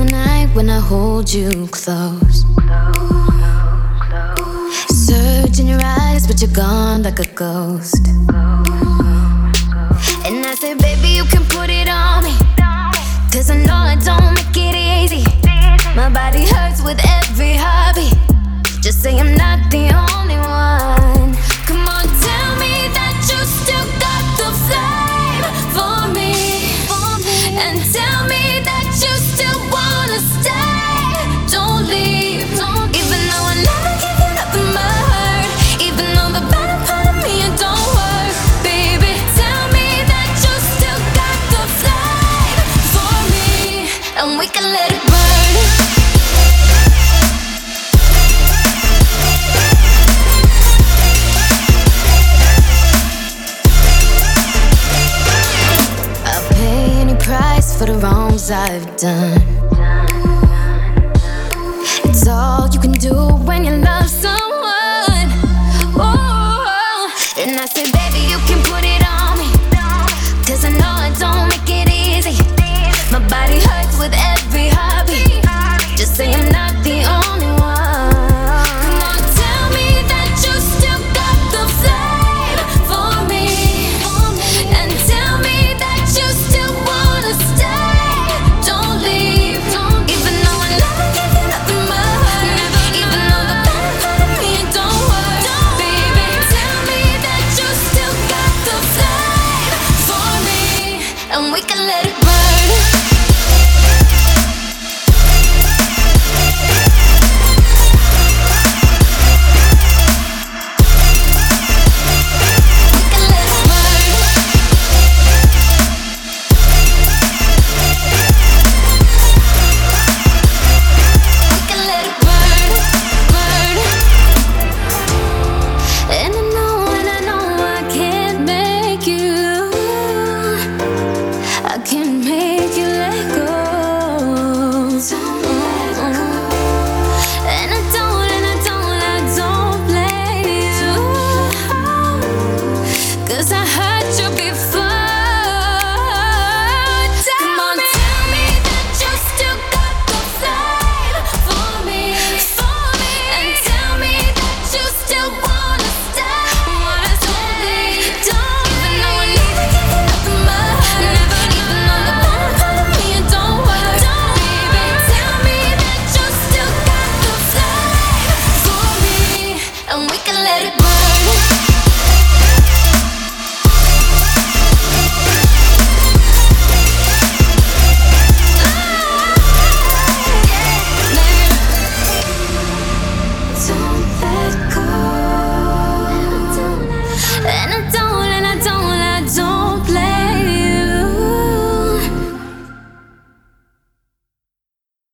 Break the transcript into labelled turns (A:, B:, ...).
A: in the night when I hold you close. Search in your eyes, but you're gone like a ghost. And I said, baby, you can put it on. and we can let it burn. price for the wrongs I've done. It's all you can do and we can let it burn. We can let it burn.